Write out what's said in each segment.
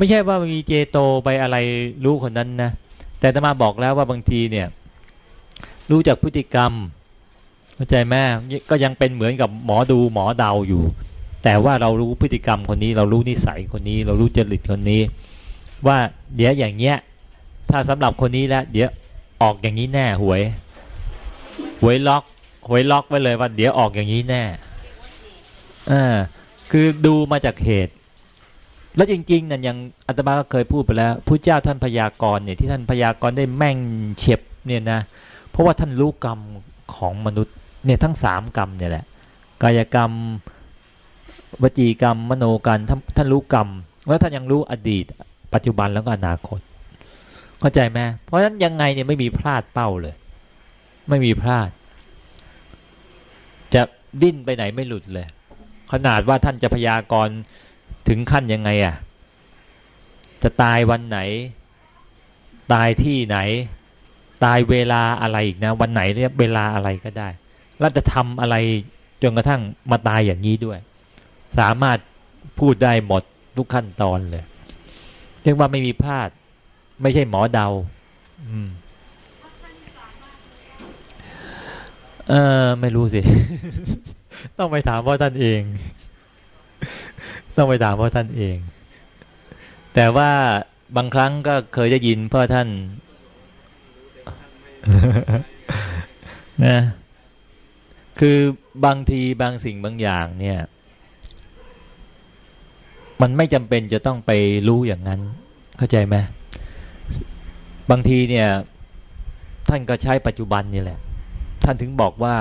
ไม่ใช่ว่ามีเจโตไปอะไรรู้คนนั้นนะแต่ตมาบอกแล้วว่าบางทีเนี่ย รู้จากพฤติกรรมเข้าใจไหมก็ยังเป็นเหมือนกับหมอดูหมอเดาอยู่ แต่ว่าเรารู้พฤติกรรมคนนี้ เรารู้นิสัยคนนี้ เรารู้จริตคนนี้ ว่าเดี๋ยวอย่างเงี้ย ถ้าสำหรับคนนี้แล้วเดี๋ยวออกอย่างนี้แน่หวย หวยล็อก หวยล็อกไว้เลยว่าเดี๋ยวออกอย่างนี้แน่อ่าคือดูมาจากเหตุ แล้วจริงๆนั่นยังอาตมาก็เคยพูดไปแล้วผู้เจ้าท่านพยากรณ์เนี่ยที่ท่านพยากรณ์ได้แม่งเฉียบเนี่ยนะเพราะว่าท่านรู้กรรมของมนุษย์เนี่ยทั้งสามกรรมเนี่ยแหละกายกรรม วจีกรรม มโนกรรมท่านท่านรู้กรรมแล้วท่านยังรู้อดีต ปัจจุบันแล้วก็อนาคต เข้าใจไหมเพราะฉะนั้นยังไงเนี่ยไม่มีพลาดเป้าเลย ไม่มีพลาด จะดิ้นไปไหนไม่หลุดเลย ขนาดว่าท่านจะพยากรณ์ ถึงขั้นยังไงอะ จะตายวันไหน ตายที่ไหน ตายเวลาอะไรอีกนะ วันไหนเนี่ยเวลาอะไรก็ได้ แล้วจะทำอะไรจนกระทั่งมาตายอย่างนี้ด้วย สามารถพูดได้หมดทุกขั้นตอนเลยเรียกว่าไม่มีพลาด ไม่ใช่หมอเดา อืมเออไม่รู้สิ ต้องไปถามพ่อท่านเอง ต้องไปถามพ่อท่านเอง แต่ว่าบางครั้งก็เคยได้ยินพ่อท่านนะคือบางทีบางสิ่งบางอย่างเนี่ย มันไม่จำเป็นจะต้องไปรู้อย่างนั้น เข้าใจไหมบางทีเนี่ย ท่านก็ใช้ปัจจุบันนี่แหละ ท่านถึงบอกว่า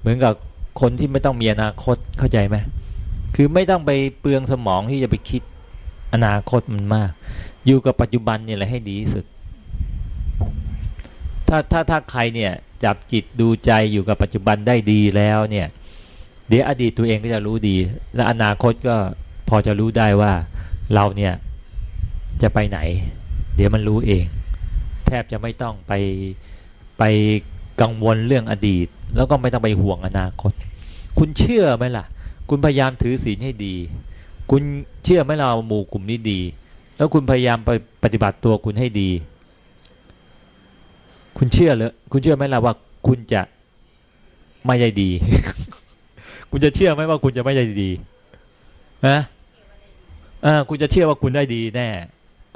เหมือนกับคนที่ไม่ต้องมีอนาคตเข้าใจไหม คือไม่ต้องไปเปลืองสมองที่จะไปคิดอนาคตมันมาก อยู่กับปัจจุบันเนี่ยแหละให้ดีที่สุด ถ้าถ้าถ้าใครเนี่ยจับจิตดูใจอยู่กับปัจจุบันได้ดีแล้วเนี่ย เดี๋ยวอดีตตัวเองก็จะรู้ดี และอนาคตก็พอจะรู้ได้ว่าเราเนี่ยจะไปไหน เดี๋ยวมันรู้เอง แทบจะไม่ต้องไปไปกังวลเรื่องอดีต แล้วก็ไม่ต้องไปห่วงอนาคต คุณเชื่อไหมล่ะ คุณพยายามถือศีลให้ดี คุณเชื่อไหมเราหมู่กลุ่มนี้ดี แล้วคุณพยายามไปปฏิบัติตัวคุณให้ดี คุณเชื่อเลยคุณเชื่อไหมล่ะว่าคุณจะไม่ได้ดี คุณจะเชื่อไหมว่าคุณจะไม่ได้ดีนะอ่าคุณจะเชื่อว่าคุณได้ดีแน่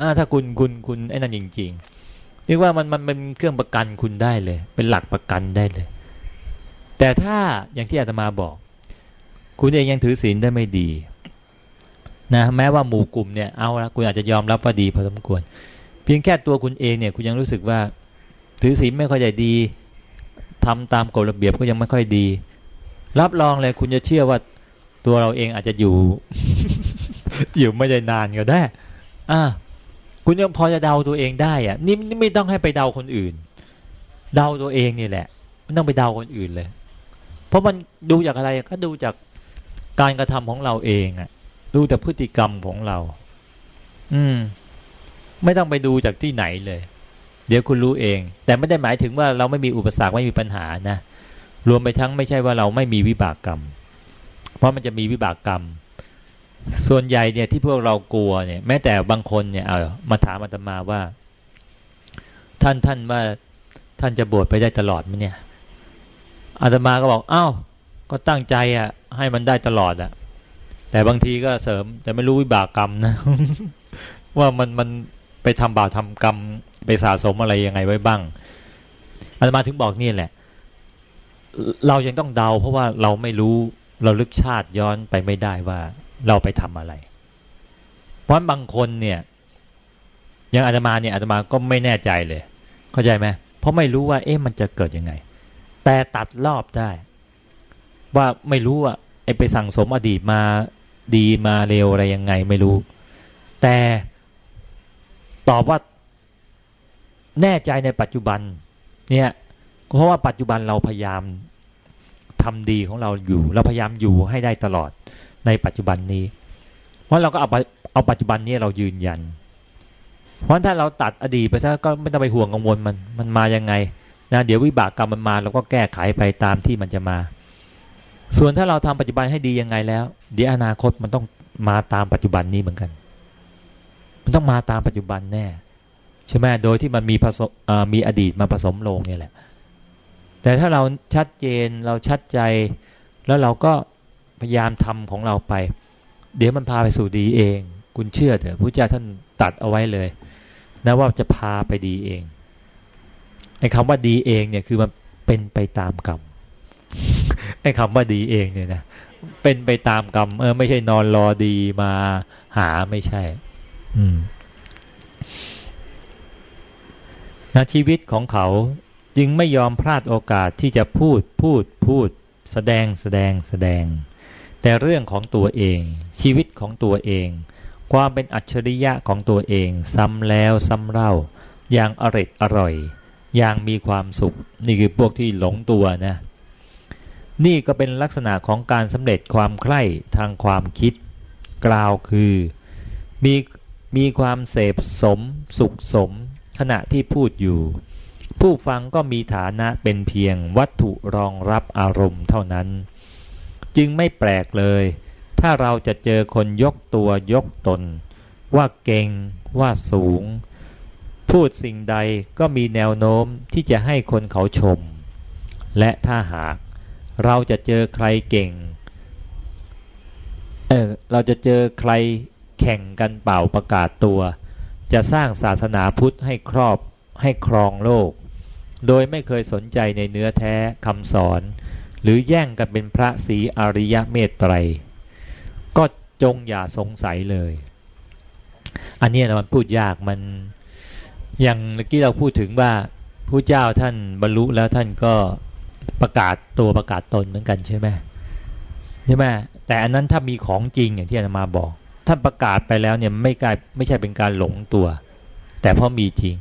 อ่าถ้าคุณคุณคุณไอ้นั่นจริงๆเรียกว่ามันมันเป็นเครื่องประกันคุณได้เลย เป็นหลักประกันได้เลย แต่ถ้าอย่างที่อาตมาบอก คุณเองยังถือศีลได้ไม่ดีนะแม้ว่าหมู่กลุ่มเนี่ยเอาละคุณอาจจะยอมรับว่าดีพอสมควร เพียงแค่ตัวคุณเองเนี่ยคุณยังรู้สึกว่า ถือศีลไม่ค่อยจะดีทำตามกฎระเบียบก็ยังไม่ค่อยดี รับรองเลยคุณจะเชื่อว่าตัวเราเองอาจจะอยู่ อยู่ไม่ได้นานก็ได้ อ่า คุณยังพอจะเดาตัวเองได้อะนี่ไม่ต้องให้ไปเดาคนอื่น เดาตัวเองนี่แหละไม่ต้องไปเดาคนอื่นเลย เพราะมันดูจากอะไรก็ดูจาก การกระทำของเราเองอะดูจากพฤติกรรมของเรา อืม ไม่ต้องไปดูจากที่ไหนเลย เดี๋ยวคุณรู้เอง แต่ไม่ได้หมายถึงว่าเราไม่มีอุปสรรคไม่มีปัญหานะรวมไปทั้งไม่ใช่ว่าเราไม่มีวิบากกรรม เพราะมันจะมีวิบากกรรม ส่วนใหญ่เนี่ยที่พวกเรากลัวเนี่ย แม้แต่บางคนเนี่ยเอามาถามอาตมาว่า ท่านท่านว่าท่านจะบวชไปได้ตลอดไหมเนี่ยอาตมาก็บอกอ้าวก็ตั้งใจอะ ให้มันได้ตลอดอะแต่บางทีก็เสริม แต่ไม่รู้วิบากกรรมนะ ว่ามันมันไปทำบาปทำกรรมไปสะสมอะไรยังไงไว้บ้างอาตมาถึงบอกนี่แหละ เรายังต้องเดา เพราะว่าเราไม่รู้เราลึกชาติย้อนไปไม่ได้ว่าเราไปทำอะไร เพราะบางคนเนี่ยอย่างอาตมาเนี่ยอาตมาก็ไม่แน่ใจเลย เข้าใจไหมเพราะไม่รู้ว่า เอ๊ะมันจะเกิดยังไง แต่ตัดรอบได้ ว่าไม่รู้ว่า ไอไปสั่งสมอดีตมาดีมาเร็วอะไรยังไงไม่รู้ แต่ตอบว่าแน่ใจในปัจจุบัน เนี่ยเพราะว่าปัจจุบันเราพยายามทำดีของเราอยู่ เราพยายามอยู่ให้ได้ตลอดในปัจจุบันนี้ เพราะเราก็เอาเอาปัจจุบันนี้เรายืนยัน เพราะถ้าเราตัดอดีตไปซะก็ไม่ต้องไปห่วงกังวลมันมันมายังไงนะเดี๋ยววิบากกรรมมันมาเราก็แก้ไขไปตามที่มันจะมา ส่วนถ้าเราทำปัจจุบันให้ดียังไงแล้ว เดี๋ยวอนาคตมันต้องมาตามปัจจุบันนี้เหมือนกัน มันต้องมาตามปัจจุบันแน่ใช่ไหมโดยที่มันมีผสมมีอดีตมาผสมลงเนี่ยแหละ แต่ถ้าเราชัดเจนเราชัดใจ แล้วเราก็พยายามทำของเราไป เดี๋ยวมันพาไปสู่ดีเอง คุณเชื่อเถอะพระเจ้าท่านตัดเอาไว้เลย นะว่าจะพาไปดีเองไอ้คำว่าดีเองเนี่ยคือมันเป็นไปตามกรรม ไอ้คำว่าดีเองเนี่ยนะเป็นไปตามกรรมเออไม่ใช่นอนรอดีมาหาไม่ใช่ อืมนะชีวิตของเขาจึงไม่ยอมพลาดโอกาสที่จะพูดพูดพูด แสดงแสดงแสดง แต่เรื่องของตัวเอง ชีวิตของตัวเอง ความเป็นอัจฉริยะของตัวเอง ซ้ำแล้วซ้ำเล่า อย่างอริดอร่อย อย่างมีความสุข นี่คือพวกที่หลงตัวนะ นี่ก็เป็นลักษณะของการสำเร็จความใคร่ทางความคิด กล่าวคือ มีมีความเสพสม สุขสม ขณะที่พูดอยู่ ผู้ฟังก็มีฐานะเป็นเพียงวัตถุรองรับอารมณ์เท่านั้น จึงไม่แปลกเลย ถ้าเราจะเจอคนยกตัวยกตน ว่าเก่ง ว่าสูง พูดสิ่งใดก็มีแนวโน้มที่จะให้คนเขาชม และถ้าหาก เราจะเจอใครเก่ง เออ เราจะเจอใครแข่งกันเป่าประกาศตัว จะสร้างศาสนาพุทธให้ครอบให้ครองโลก โดยไม่เคยสนใจในเนื้อแท้คำสอน หรือแย่งกันเป็นพระศรีอริยะเมตไตร ก็จงอย่าสงสัยเลย อันนี้นะมันพูดยากมันอย่างเมื่อกี้เราพูดถึงว่าผู้เจ้าท่านบรรลุแล้วท่านก็ ประกาศตัวประกาศตนเหมือนกันใช่ไหมใช่ไหมแต่อันนั้นถ้ามีของจริงอย่างที่อาจารย์มาบอกท่านประกาศไปแล้วเนี่ยไม่กลายไม่ใช่เป็นการหลงตัว แต่เพราะมีจริง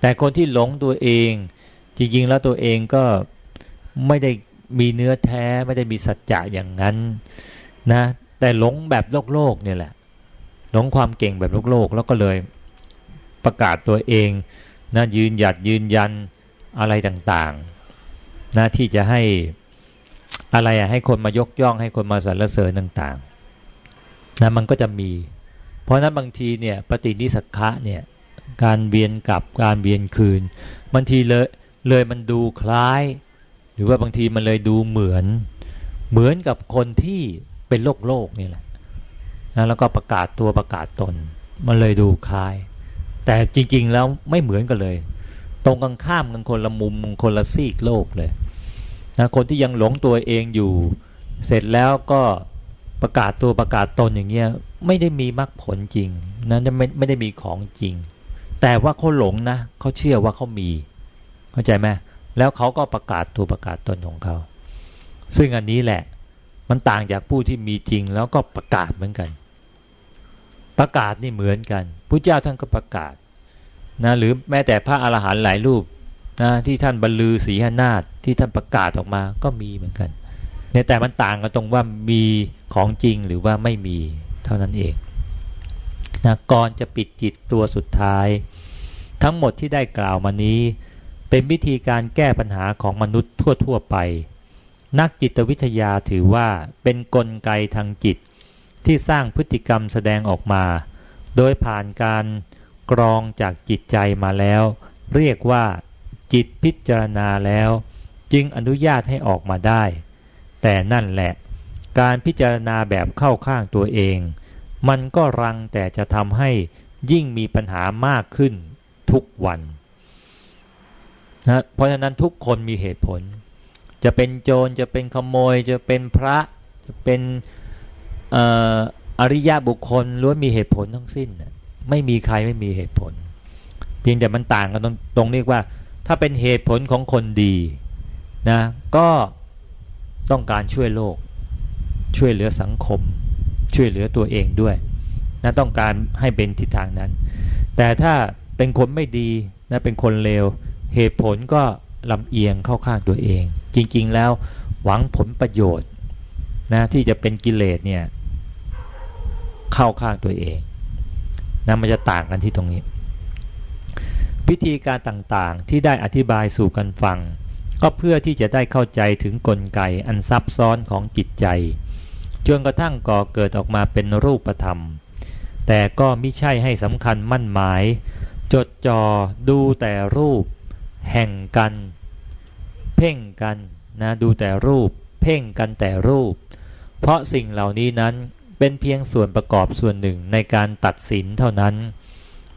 แต่คนที่หลงตัวเอง จริงๆแล้วตัวเองก็ไม่ได้มีเนื้อแท้ไม่ได้มีสัจจะอย่างนั้นนะแต่หลงแบบโลกโลกเนี่ยแหละ หลงความเก่งแบบโลกโลกแล้วก็เลยประกาศตัวเองนะยืนหยัดยืนยันอะไรต่างๆ นะที่จะให้อะไรอะให้คนมายกย่องให้คนมาสรรเสริญต่างๆนะมันก็จะมี เพราะนั้นบางทีเนี่ยปฏินิสักะเนี่ยการเวียนกลับการเวียนคืนบางทีเลยเลยมันดูคล้าย หรือว่าบางทีมันเลยดูเหมือน เหมือนกับคนที่เป็นโลกโลกนี่แหละนะแล้วก็ประกาศตัวประกาศตน มันเลยดูคล้าย แต่จริงๆแล้วไม่เหมือนกันเลย ตรงกันข้ามกันคนละมุมคนละซีกโลกเลย นะคนที่ยังหลงตัวเองอยู่ เสร็จแล้วก็ประกาศตัวประกาศตนอย่างเงี้ยไม่ได้มีมรรคผลจริงนั้นไม่ไม่ได้มีของจริง แต่ว่าเขาหลงนะเขาเชื่อว่าเขามี เข้าใจไหมแล้วเขาก็ประกาศตัวประกาศตนของเขา ซึ่งอันนี้แหละมันต่างจากผู้ที่มีจริงแล้วก็ประกาศเหมือนกัน ประกาศนี่เหมือนกันพระเจ้าท่านก็ประกาศนะหรือแม้แต่พระอรหันต์หลายรูป นะที่ท่านบรรลือศีหนาฏที่ท่านประกาศออกมาก็มีเหมือนกันเนี่ยแต่มันต่างกันตรงว่ามีของจริงหรือว่าไม่มีเท่านั้นเองนะก่อนจะปิดจิตตัวสุดท้าย ทั้งหมดที่ได้กล่าวมานี้ เป็นวิธีการแก้ปัญหาของมนุษย์ทั่ว ๆ ไป นักจิตวิทยาถือว่าเป็นนกลไกทางจิต ที่สร้างพฤติกรรมแสดงออกมา โดยผ่านการกรองจากจิตใจมาแล้ว เรียกว่า จิตพิจารณาแล้ว จึงอนุญาตให้ออกมาได้ แต่นั่นแหละ การพิจารณาแบบเข้าข้างตัวเอง มันก็รังแต่จะทำให้ยิ่งมีปัญหามากขึ้นทุกวันนะเพราะฉะนั้นทุกคนมีเหตุผล จะเป็นโจรจะเป็นขโมย จะเป็นพระจะเป็นอริยบุคคลล้วนมีเหตุผลทั้งสิ้น ไม่มีใครไม่มีเหตุผล เพียงแต่มันต่างกันตรงตรงนี้ว่า ถ้าเป็นเหตุผลของคนดีนะก็ต้องการช่วยโลก ช่วยเหลือสังคม ช่วยเหลือตัวเองด้วยนะต้องการให้เป็นทิศทางนั้น แต่ถ้าเป็นคนไม่ดีนะเป็นคนเลวเหตุผลก็ลำเอียงเข้าข้างตัวเอง จริง ๆ แล้วหวังผลประโยชน์นะที่จะเป็นกิเลสเนี่ยเข้าข้างตัวเองนะมันจะต่างกันที่ตรงนี้ พิธีการต่างๆ ที่ได้อธิบายสู่กันฟัง ก็เพื่อที่จะได้เข้าใจถึงกลไกอันซับซ้อนของจิตใจ จนกระทั่งก่อเกิดออกมาเป็นรูปธรรม แต่ก็ไม่ใช่ให้สำคัญมั่นหมาย จดจ่อดูแต่รูป แห่งกัน เพ่งกันนะดูแต่รูป เพ่งกันแต่รูป เพราะสิ่งเหล่านี้นั้นเป็นเพียงส่วนประกอบส่วนหนึ่งในการตัดสินเท่านั้น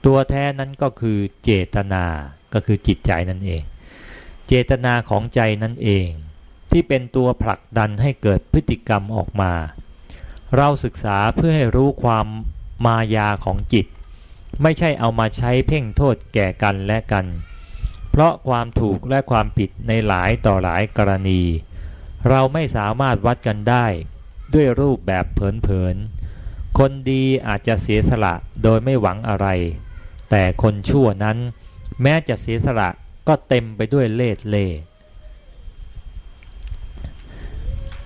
ตัวแท้นั้นก็คือเจตนาก็คือจิตใจนั่นเอง เจตนาของใจนั่นเอง ที่เป็นตัวผลักดันให้เกิดพฤติกรรมออกมา เราศึกษาเพื่อให้รู้ความมายาของจิต ไม่ใช่เอามาใช้เพ่งโทษแก่กันและกัน เพราะความถูกและความผิดในหลายต่อหลายกรณี เราไม่สามารถวัดกันได้ ด้วยรูปแบบเผินๆคนดีอาจจะเสียสละโดยไม่หวังอะไร แต่คนชั่วนั้น แม้จะเสียสละก็เต็มไปด้วยเล่ห์เล่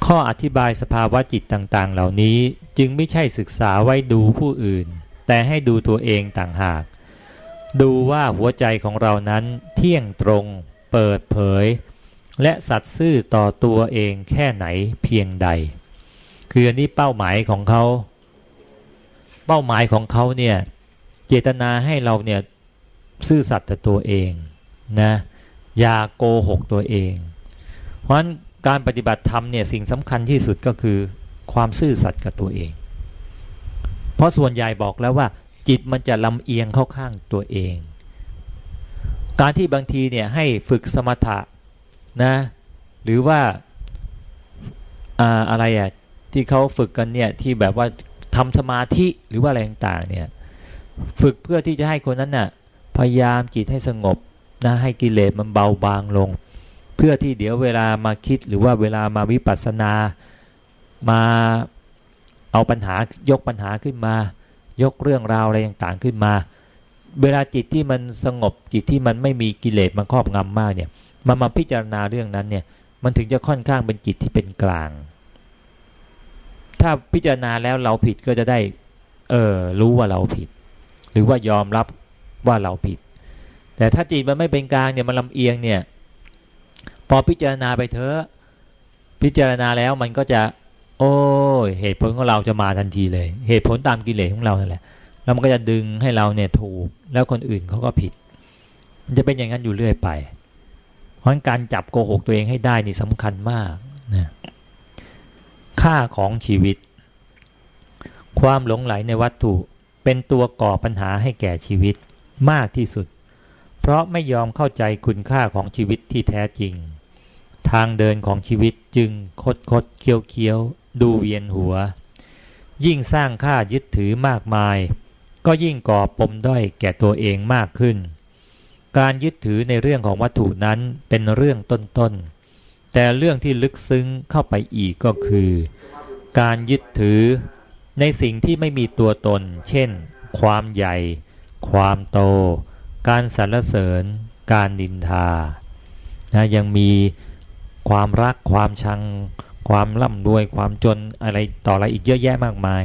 ข้ออธิบายสภาวะจิตต่างๆ เหล่านี้จึงไม่ใช่ศึกษาไว้ดูผู้อื่น แต่ให้ดูตัวเองต่างหาก ดูว่าหัวใจของเรานั้นเที่ยงตรง เปิดเผย และสัตย์ซื่อต่อตัวเองแค่ไหนเพียงใด คืออันนี้เป้าหมายของเขา เป้าหมายของเขาเนี่ย เจตนาให้เราเนี่ยซื่อสัตย์ต่อตัวเองนะอย่าโกหกตัวเอง เพราะฉะนั้นการปฏิบัติธรรมเนี่ยสิ่งสำคัญที่สุดก็คือความซื่อสัตย์กับตัวเอง เพราะส่วนใหญ่บอกแล้วว่า จิตมันจะลำเอียงเข้าข้างตัวเอง การที่บางทีเนี่ยให้ฝึกสมถะนะหรือว่าอะไรอะ่ะที่เขาฝึกกันเนี่ยที่แบบว่าทำสมาธิหรือว่าอะไรต่างๆเนี่ย ฝึกเพื่อที่จะให้คนนั้นน่ะพยายามจิตให้สงบนะให้กิเลสมันเบาบางลง เพื่อที่เดี๋ยวเวลามาคิดหรือว่าเวลามาวิปัสสนา มาเอาปัญหายกปัญหาขึ้นมา ยกเรื่องราวอะไรต่างๆขึ้นมา เวลาจิตที่มันสงบจิตที่มันไม่มีกิเลสมันครอบงำมากเนี่ยมามาพิจารณาเรื่องนั้นเนี่ยมันถึงจะค่อนข้างเป็นจิตที่เป็นกลาง ถ้าพิจารณาแล้วเราผิดก็จะได้ เออรู้ว่าเราผิด หรือว่ายอมรับว่าเราผิด แต่ถ้าจิตมันไม่เป็นกลางเนี่ยมันลำเอียงเนี่ย พอพิจารณาไปเถอะพิจารณาแล้วมันก็จะ โอ้ยเหตุผลของเราจะมาทันทีเลย เหตุผลตามกิเลสของเรานั่นแหละแล้วมันก็จะดึงให้เราเนี่ยถูกแล้วคนอื่นเขาก็ผิด มันจะเป็นอย่างนั้นอยู่เรื่อยไป เพราะการจับโกหกตัวเองให้ได้นี่สำคัญมากนะค่าของชีวิต ความหลงไหลในวัตถุ เป็นตัวก่อปัญหาให้แก่ชีวิตมากที่สุด เพราะไม่ยอมเข้าใจคุณค่าของชีวิตที่แท้จริง ทางเดินของชีวิตจึงคดคดเคี้ยวเคี้ยวดูเวียนหัว ยิ่งสร้างค่ายึดถือมากมาย ก็ยิ่งก่อปมด้อยแก่ตัวเองมากขึ้น การยึดถือในเรื่องของวัตถุนั้นเป็นเรื่องต้นๆแต่เรื่องที่ลึกซึ้งเข้าไปอีกก็คือ การยึดถือ ในสิ่งที่ไม่มีตัวตน เช่น ความใหญ่ ความโต การสรรเสริญ การดินทานะยังมีความรัก ความชัง ความร่ำรวย ความจนอะไรต่ออะไรอีกเยอะแยะมากมาย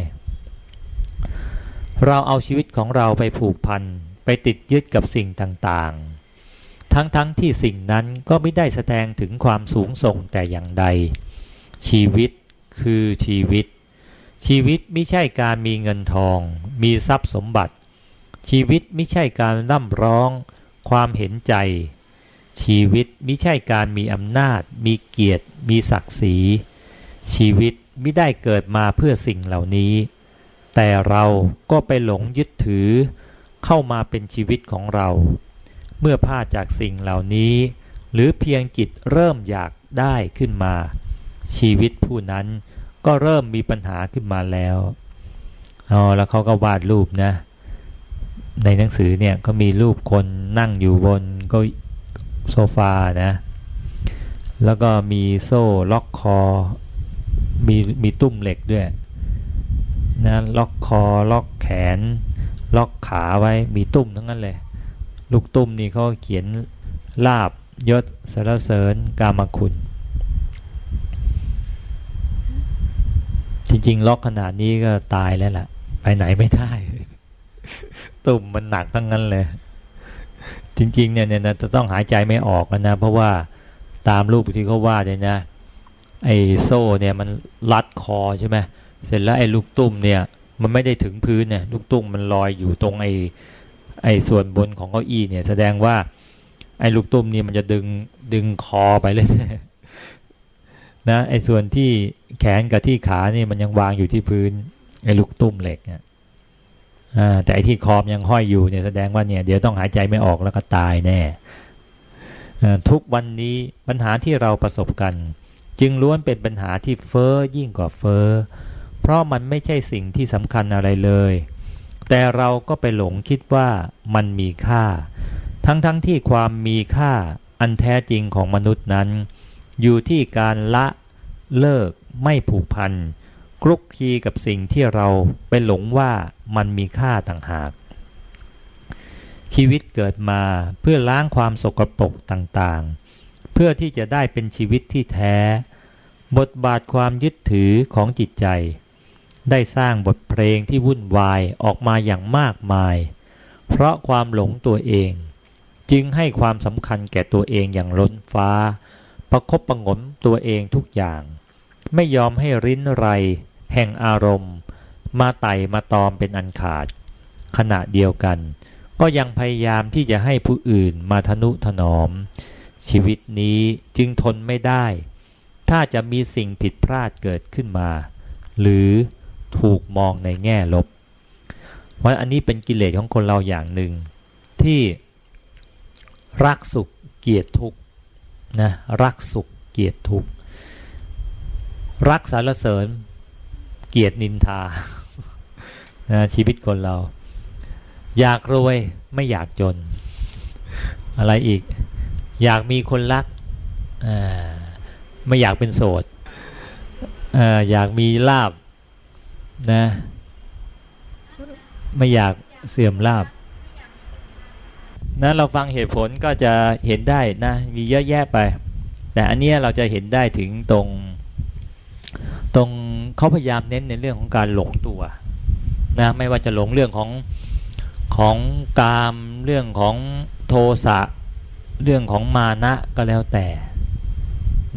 เราเอาชีวิตของเราไปผูกพัน ไปติดยึดกับสิ่งต่างๆ ทั้งๆทที่สิ่งนั้นก็ไม่ได้แสดงถึงความสูงส่งแต่อย่างใด ชีวิตคือชีวิต ชีวิตไม่ใช่การมีเงินทอง มีทรัพย์สมบัติ ชีวิตไม่ใช่การร่ำร้อง ความเห็นใจ ชีวิตไม่ใช่การมีอำนาจ มีเกียรติ มีศักดิ์ศรี ชีวิตไม่ได้เกิดมาเพื่อสิ่งเหล่านี้ แต่เราก็ไปหลงยึดถือ เข้ามาเป็นชีวิตของเรา เมื่อพลาดจากสิ่งเหล่านี้ หรือเพียงจิตเริ่มอยากได้ขึ้นมา ชีวิตผู้นั้น ก็เริ่มมีปัญหาขึ้นมาแล้วอ๋อแล้วเขาก็วาดรูปนะ ในหนังสือเนี่ยก็มีรูปคนนั่งอยู่บนก็โซฟานะ แล้วก็มีโซ่ล็อกคอ มีมีตุ้มเหล็กด้วยนะล็อกคอล็อกแขน ล็อกขาไว้มีตุ้มทั้งนั้นเลย ลูกตุ้มนี่เขาเขียนลาบยศสารเสริญกามคุณ จริง ๆ ล็อกขนาดนี้ก็ตายแล้วล่ะ ไปไหนไม่ได้ ตุ่มมันหนักทั้งนั้นเลย จริง ๆ เนี่ยเนี่ยจะต้องหายใจไม่ออกนะ เพราะว่าตามรูปที่เขาว่าเนี่ยนะ ไอ้โซ่เนี่ยมันรัดคอใช่ไหมเสร็จแล้วไอ้ลูกตุ้มเนี่ย มันไม่ได้ถึงพื้นเนี่ย ลูกตุ้งมันลอยอยู่ตรงไอ้ไอ้ส่วนบนของเก้าอี้เนี่ย แสดงว่า ไอ้ลูกตุ้มนี่มันจะดึงดึงคอไปเลย นะไอ้ส่วนที่แขนกับที่ขานี่มันยังวางอยู่ที่พื้นไอ้ลูกตุ้มเหล็กเนี่ยแต่ไอ้ที่คอมยังห้อยอยู่เนี่ยแสดงว่าเนี่ยเดี๋ยวต้องหายใจไม่ออกแล้วก็ตายแน่ทุกวันนี้ปัญหาที่เราประสบกัน จึงล้วนเป็นปัญหาที่เฟอ้อยิ่งกว่าเฟอ้อเพราะมันไม่ใช่สิ่งที่สำคัญอะไรเลย แต่เราก็ไปหลงคิดว่ามันมีค่า ทั้งๆทที่ความมีค่าอันแท้จริงของมนุษย์นั้น อยู่ที่การละเลิกไม่ผูกพันคลุกคลีกับสิ่งที่เราไปหลงว่ามันมีค่าต่างหาก ชีวิตเกิดมาเพื่อล้างความสกปรกต่างๆ เพื่อที่จะได้เป็นชีวิตที่แท้ บทบาทความยึดถือของจิตใจ ได้สร้างบทเพลงที่วุ่นวายออกมาอย่างมากมาย เพราะความหลงตัวเอง จึงให้ความสำคัญแก่ตัวเองอย่างล้นฟ้า ประคบประงมตัวเองทุกอย่าง ไม่ยอมให้ริ้นไร แห่งอารมณ์ มาไต่มาตอมเป็นอันขาด ขณะเดียวกัน ก็ยังพยายามที่จะให้ผู้อื่นมาทนุถนอม ชีวิตนี้จึงทนไม่ได้ ถ้าจะมีสิ่งผิดพลาดเกิดขึ้นมา หรือถูกมองในแง่ลบ เพราะอันนี้เป็นกิเลสของคนเราอย่างหนึ่ง ที่รักสุขเกียรติทุกข์ นะรักสุขเกียรติทุกรักสารเสริญ เกียรตินินทานะชีวิตคนเรา อยากรวยไม่อยากจน อะไรอีก อยากมีคนรักไม่อยากเป็นโสดอยากมีลาบนะ ไม่อยากเสื่อมลาบ นะเราฟังเหตุผลก็จะเห็นได้นะ มีเยอะแยะไป แต่อันนี้เราจะเห็นได้ถึงตรง ตรงเขาพยายามเน้นในเรื่องของการหลงตัวนะไม่ว่าจะหลงเรื่องของของกามเรื่องของโทสะเรื่องของมานะก็แล้วแต่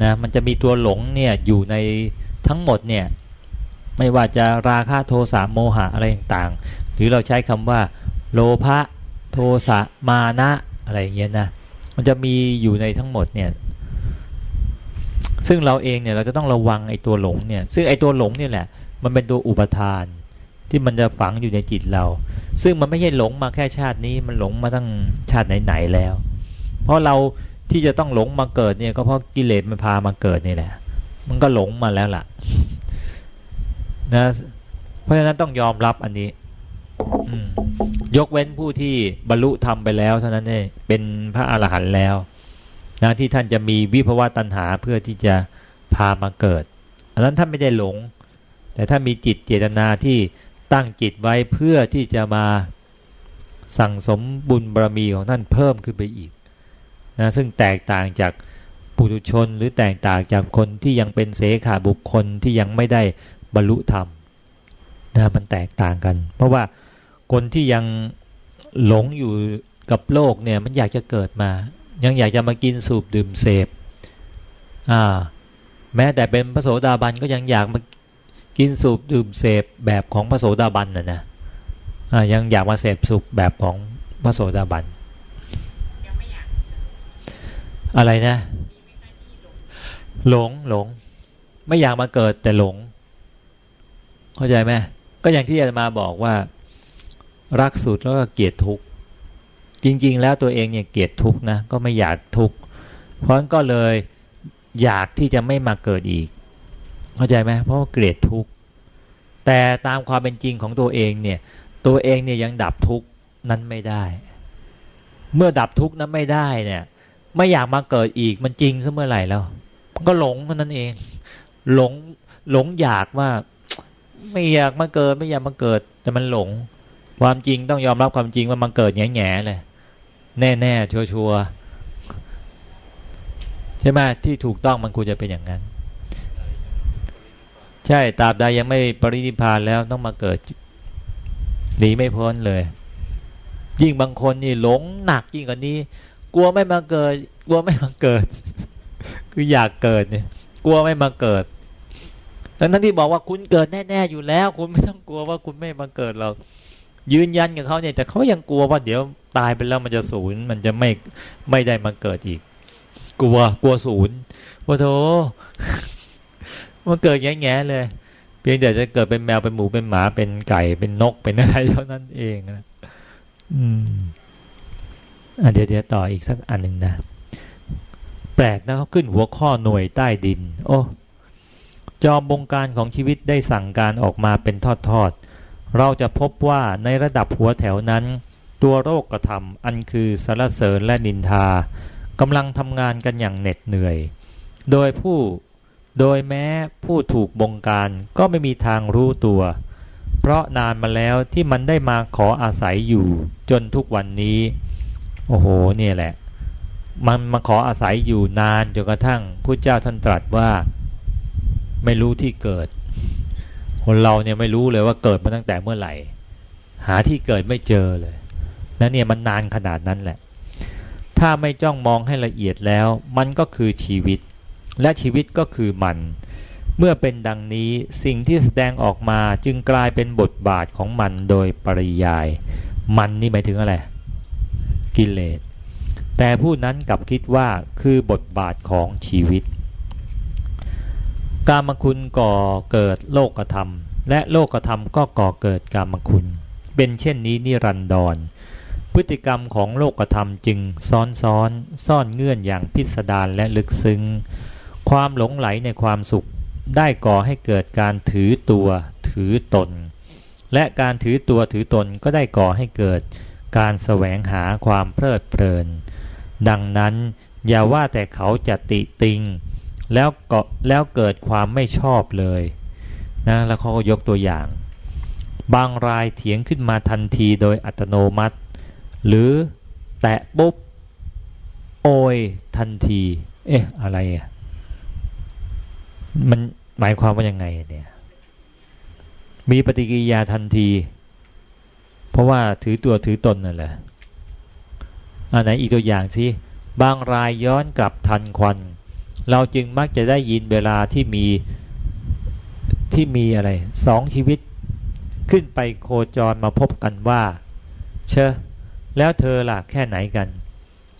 นะมันจะมีตัวหลงเนี่ยอยู่ในทั้งหมดเนี่ยไม่ว่าจะราคะโทสะโมหะอะไรต่างๆหรือเราใช้คำว่า โลภะ โทสะมานะอะไรอย่างเงี้ยนะมันจะมีอยู่ในทั้งหมดเนี่ย ซึ่งเราเองเนี่ยเราจะต้องระวังไอ้ตัวหลงเนี่ย ซึ่งไอ้ตัวหลงเนี่ยแหละ มันเป็นตัวอุปทานที่มันจะฝังอยู่ในจิตเรา ซึ่งมันไม่ใช่หลงมาแค่ชาตินี้ มันหลงมาตั้งชาติไหนๆแล้ว เพราะเราที่จะต้องหลงมาเกิดเนี่ยก็เพราะกิเลสมันพามาเกิดนี่แหละ มันก็หลงมาแล้วล่ะ นะ เพราะฉะนั้นต้องยอมรับอันนี้ ยกเว้นผู้ที่บรรลุธรรมไปแล้วเท่านั้นเองเป็นพระอรหันต์แล้วนะที่ท่านจะมีวิภวะตัณหาเพื่อที่จะพามาเกิด อันนั้นท่านไม่ได้หลง แต่ถ้ามีจิตเจตนาที่ตั้งจิตไว้เพื่อที่จะมาสั่งสมบุญบารมีของท่านเพิ่มขึ้นไปอีกนะซึ่งแตกต่างจากปุถุชนหรือแตกต่างจากคนที่ยังเป็นเสขาบุคคลที่ยังไม่ได้บรรลุธรรมนะมันแตกต่างกัน เพราะว่า คนที่ยังหลงอยู่กับโลกเนี่ยมันอยากจะเกิดมา ยังอยากจะมากินสูบดื่มเสพอ่าแม้แต่เป็นพระโสดาบันก็ยังอยากมากินสูบดื่มเสพแบบของพระโสดาบันน่ะนะอ่ายังอยากมาเสพสุขแบบของพระโสดาบันอะไรนะ หลงหลง ไม่อยากมาเกิดแต่หลง เข้าใจไหมก็อย่างที่อาจมาบอกว่า รักสุดแล้วก็เกลียดทุกข์จริง ๆ แล้วตัวเองเนี่ยเกลียดทุกข์นะก็ไม่อยากทุกข์เพราะนั้นก็เลยอยากที่จะไม่มาเกิดอีก เข้าใจไหมเพราะเกลียดทุกข์แต่ตามความเป็นจริงของตัวเองเนี่ยตัวเองเนี่ยยังดับทุกข์นั้นไม่ได้ เมื่อดับทุกข์นั้นไม่ได้เนี่ยไม่อยากมาเกิดอีกมันจริงซะเมื่อไหร่แล้ว ก็หลงเท่านั้นเอง หลงหลงอยากว่า ไม่อยากมาเกิดไม่อยากมาเกิด แต่มันหลง ความจริงต้องยอมรับความจริงว่ามันเกิดแง่ๆเลยแน่ๆชัวร์ใช่ไหมที่ถูกต้องมันควรจะเป็นอย่างนั้น ใช่ตราบใดยังไม่ปรินิพานแล้วต้องมาเกิดหนีไม่พ้นเลย ยิ่งบางคนนี่หลงหนักยิ่งกว่านี้ กลัวไม่มาเกิด กลัวไม่มาเกิด คืออยากเกิดเนี่ย กลัวไม่มาเกิดแต่นั้นที่บอกว่าคุณเกิดแน่ๆอยู่แล้ว คุณไม่ต้องกลัวว่าคุณไม่มาเกิดเรา ยืนยันกับเขาเนี่ยแต่เขายังกลัวว่าเดี๋ยวตายไปแล้วมันจะศูนย์มันจะไม่ไม่ได้มาเกิดอีก กลัวกลัวศูนย์ว่าโธมันเกิดแง่ๆเลย เพียงแต่จะเกิดเป็นแมวเป็นหมูเป็นหมาเป็นไก่เป็นนกเป็นอะไรเท่านั้นเองนะอืมอะเดี๋ยวเดี๋ยวต่ออีกสักอันหนึ่งนะแปลกนะเขาขึ้นหัวข้อหน่วยใต้ดิน โอ้จอมบงการของชีวิตได้สั่งการออกมาเป็นทอดๆ เราจะพบว่าในระดับหัวแถวนั้น ตัวโรคกระทำอันคือสารเสริญและนินทากำลังทำงานกันอย่างเหน็ดเหนื่อย โดยผู้โดยแม้ผู้ถูกบงการก็ไม่มีทางรู้ตัว เพราะนานมาแล้วที่มันได้มาขออาศัยอยู่จนทุกวันนี้ โอ้โหเนี่ยแหละ มันมาขออาศัยอยู่นานจนกระทั่งผู้เจ้าท่านตรัสว่า ไม่รู้ที่เกิด คนเราเนี่ยไม่รู้เลยว่าเกิดมาตั้งแต่เมื่อไหร่ หาที่เกิดไม่เจอเลยนั่นเนี่ยมันนานขนาดนั้นแหละ ถ้าไม่จ้องมองให้ละเอียดแล้ว มันก็คือชีวิต และชีวิตก็คือมัน เมื่อเป็นดังนี้สิ่งที่แสดงออกมาจึงกลายเป็นบทบาทของมันโดยปริยาย มันนี่หมายถึงอะไร กิเลสแต่ผู้นั้นกลับคิดว่าคือบทบาทของชีวิต กามคุณก่อเกิดโลกธรรม และโลกธรรมก็ก่อเกิดกามคุณ เป็นเช่นนี้นิรันดร พฤติกรรมของโลกธรรมจึงซ้อนซ้อนซ่อนเงื่อนอย่างพิสดารและลึกซึ้ง ความหลงไหลในความสุขได้ก่อให้เกิดการถือตัวถือตน และการถือตัวถือตนก็ได้ก่อให้เกิดการแสวงหาความเพลิดเพลิน ดังนั้นอย่าว่าแต่เขาจะติติง แล้วก็แล้วเกิดความไม่ชอบเลยนะแล้วเขาก็ยกตัวอย่าง บางรายเถียงขึ้นมาทันทีโดยอัตโนมัติ หรือแตะปุ๊บโอยทันที เอ๊ะอะไรอะมันหมายความว่ายังไงเนี่ยมีปฏิกิริยาทันที เพราะว่าถือตัวถือตนนั่นแหละอันไหนอีกตัวอย่างสิบางรายย้อนกลับทันควัน เราจึงมักจะได้ยินเวลาที่มีที่มีอะไรสองชีวิต ขึ้นไปโคจรมาพบกันว่า เชอแล้วเธอล่ะแค่ไหนกัน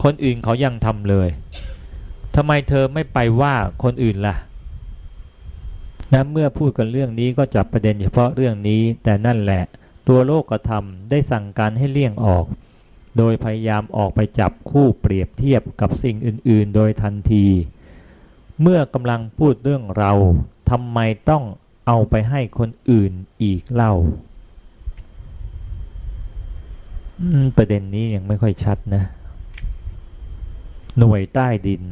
คนอื่นเขายังทำเลยทำไมเธอไม่ไปว่าคนอื่นล่ะนะเมื่อพูดกันเรื่องนี้ก็จับประเด็นเฉพาะเรื่องนี้ แต่นั่นแหละ ตัวโลกธรรมได้สั่งการให้เลี่ยงออก โดยพยายามออกไปจับคู่เปรียบเทียบกับสิ่งอื่น ๆ โดยทันที เมื่อกำลังพูดเรื่องเราทำไมต้องเอาไปให้คนอื่นอีกเล่าประเด็นนี้ยังไม่ค่อยชัดนะ หน่วยใต้ดิน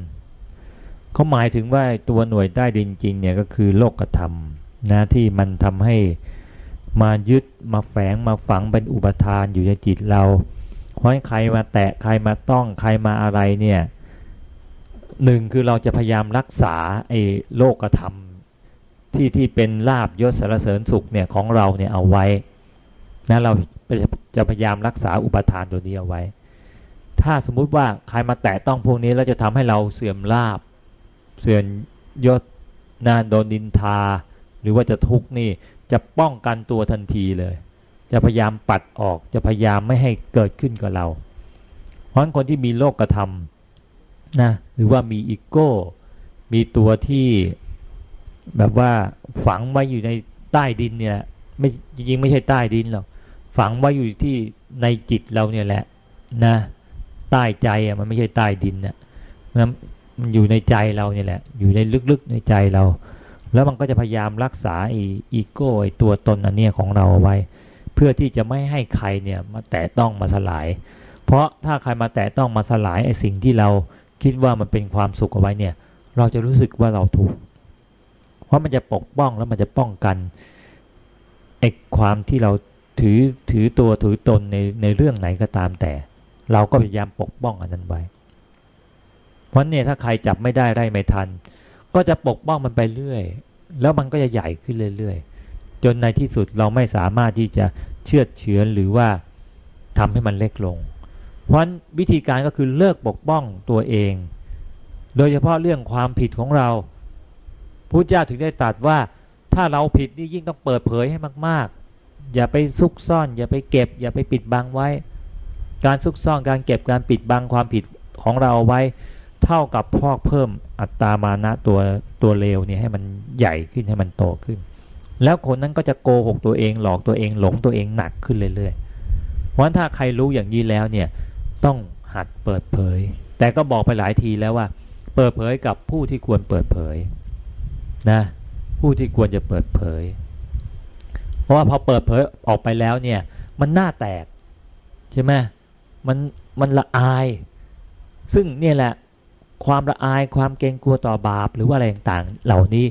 เขาหมายถึงว่าตัวหน่วยใต้ดินจริงเนี่ยก็คือโลกธรรมนะที่มันทำให้มายึดมาแฝงมาฝังเป็นอุปทานอยู่ในจิตเราเพราะใครมาแตะใครมาต้องใครมาอะไรเนี่ย หนึ่งคือเราจะพยายามรักษาไอ้โลกธรรม ที่ที่เป็นลาบยศสารเสริญสุขเนี่ยของเราเนี่ยเอาไว้นะเราจะพยายามรักษาอุปทานตัวนี้เอาไว้ ถ้าสมมุติว่าใครมาแตะต้องพวกนี้แล้วจะทำให้เราเสื่อมลาบ เสื่อมยศนานโดนดินทา หรือว่าจะทุกข์นี่จะป้องกันตัวทันทีเลย จะพยายามปัดออกจะพยายามไม่ให้เกิดขึ้นกับเรา เพราะคนที่มีโลกกระทำ นะหรือว่ามีอีโก้ มีตัวที่แบบว่าฝังไว้อยู่ในใต้ดินเนี่ยไม่จริงๆไม่ใช่ใต้ดินหรอกฝังไว้อยู่ที่ในจิตเราเนี่ยแหละนะใต้ใจอะมันไม่ใช่ใต้ดินนะมันอยู่ในใจเราเนี่ยแหละ อยู่ในลึกๆในใจเรา แล้วมันก็จะพยายามรักษาไอ้อีโก้ไอ้ตัวตนอันเนี้ยของเราเอาไว้ เพื่อที่จะไม่ให้ใครเนี่ยมาแตะต้องมาสลาย เพราะถ้าใครมาแตะต้องมาสลายไอ้สิ่งที่เรา คิดว่ามันเป็นความสุขเอาไว้เนี่ย เราจะรู้สึกว่าเราถูก เพราะมันจะปกป้องแล้วมันจะป้องกันไอ้ความที่เราถือถือตัวถือตนในในเรื่องไหนก็ตามแต่ เราก็พยายามปกป้องอันนั้นไว้ เพราะเนี่ยถ้าใครจับไม่ได้ได้ไม่ทัน ก็จะปกป้องมันไปเรื่อย แล้วมันก็จะใหญ่ขึ้นเรื่อยๆ จนในที่สุดเราไม่สามารถที่จะเชื่อเฉือนหรือว่าทำให้มันเล็กลง เพราะวิธีการก็คือเลิกปกป้องตัวเอง โดยเฉพาะเรื่องความผิดของเราพระเจ้าถึงได้ตรัสว่าถ้าเราผิดนี่ยิ่งต้องเปิดเผยให้มาก ๆ อย่าไปซุกซ่อน อย่าไปเก็บ อย่าไปปิดบังไว้ การซุกซ่อนการเก็บการปิดบังความผิดของเราไว้ เท่ากับพอกเพิ่มอัตตามานะตัวตัวเลวเนี่ยให้มันใหญ่ขึ้นให้มันโตขึ้น แล้วคนนั้นก็จะโกหกตัวเองหลอกตัวเองหลงตัวเองหนักขึ้นเรื่อยๆเพราะถ้าใครรู้อย่างนี้แล้วเนี่ย ต้องหัดเปิดเผย แต่ก็บอกไปหลายทีแล้วว่า เปิดเผยกับผู้ที่ควรเปิดเผยนะผู้ที่ควรจะเปิดเผย เพราะว่าพอเปิดเผยออกไปแล้วเนี่ย มันหน้าแตกใช่ไหมมันมันละอาย ซึ่งเนี่ยแหละความละอายความเกรงกลัวต่อบาปหรือว่าอะไรต่างๆ เหล่านี้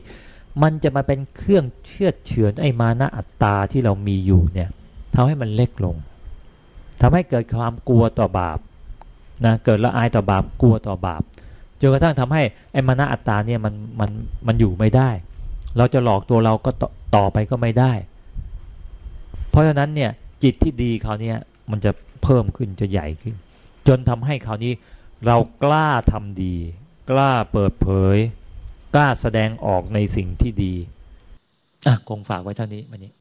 มันจะมาเป็นเครื่องเชื่อเฉือนไอ้มานะอัตตาที่เรามีอยู่เนี่ยทำให้มันเล็กลง ทำให้เกิดความกลัวต่อบาปนะเกิดละอายต่อบาปกลัวต่อบาปจนกระทั่งทำให้ไอ้มานะอัตตาเนี่ยมันมันมันอยู่ไม่ได้ เราจะหลอกตัวเราก็ต่อไปก็ไม่ได้ เพราะฉะนั้นเนี่ยจิตที่ดีเขาเนี่ยมันจะเพิ่มขึ้นจะใหญ่ขึ้น จนทำให้คราวนี้เรากล้าทำดี กล้าเปิดเผย กล้าแสดงออกในสิ่งที่ดีอะคงฝากไว้เท่านี้วันนี้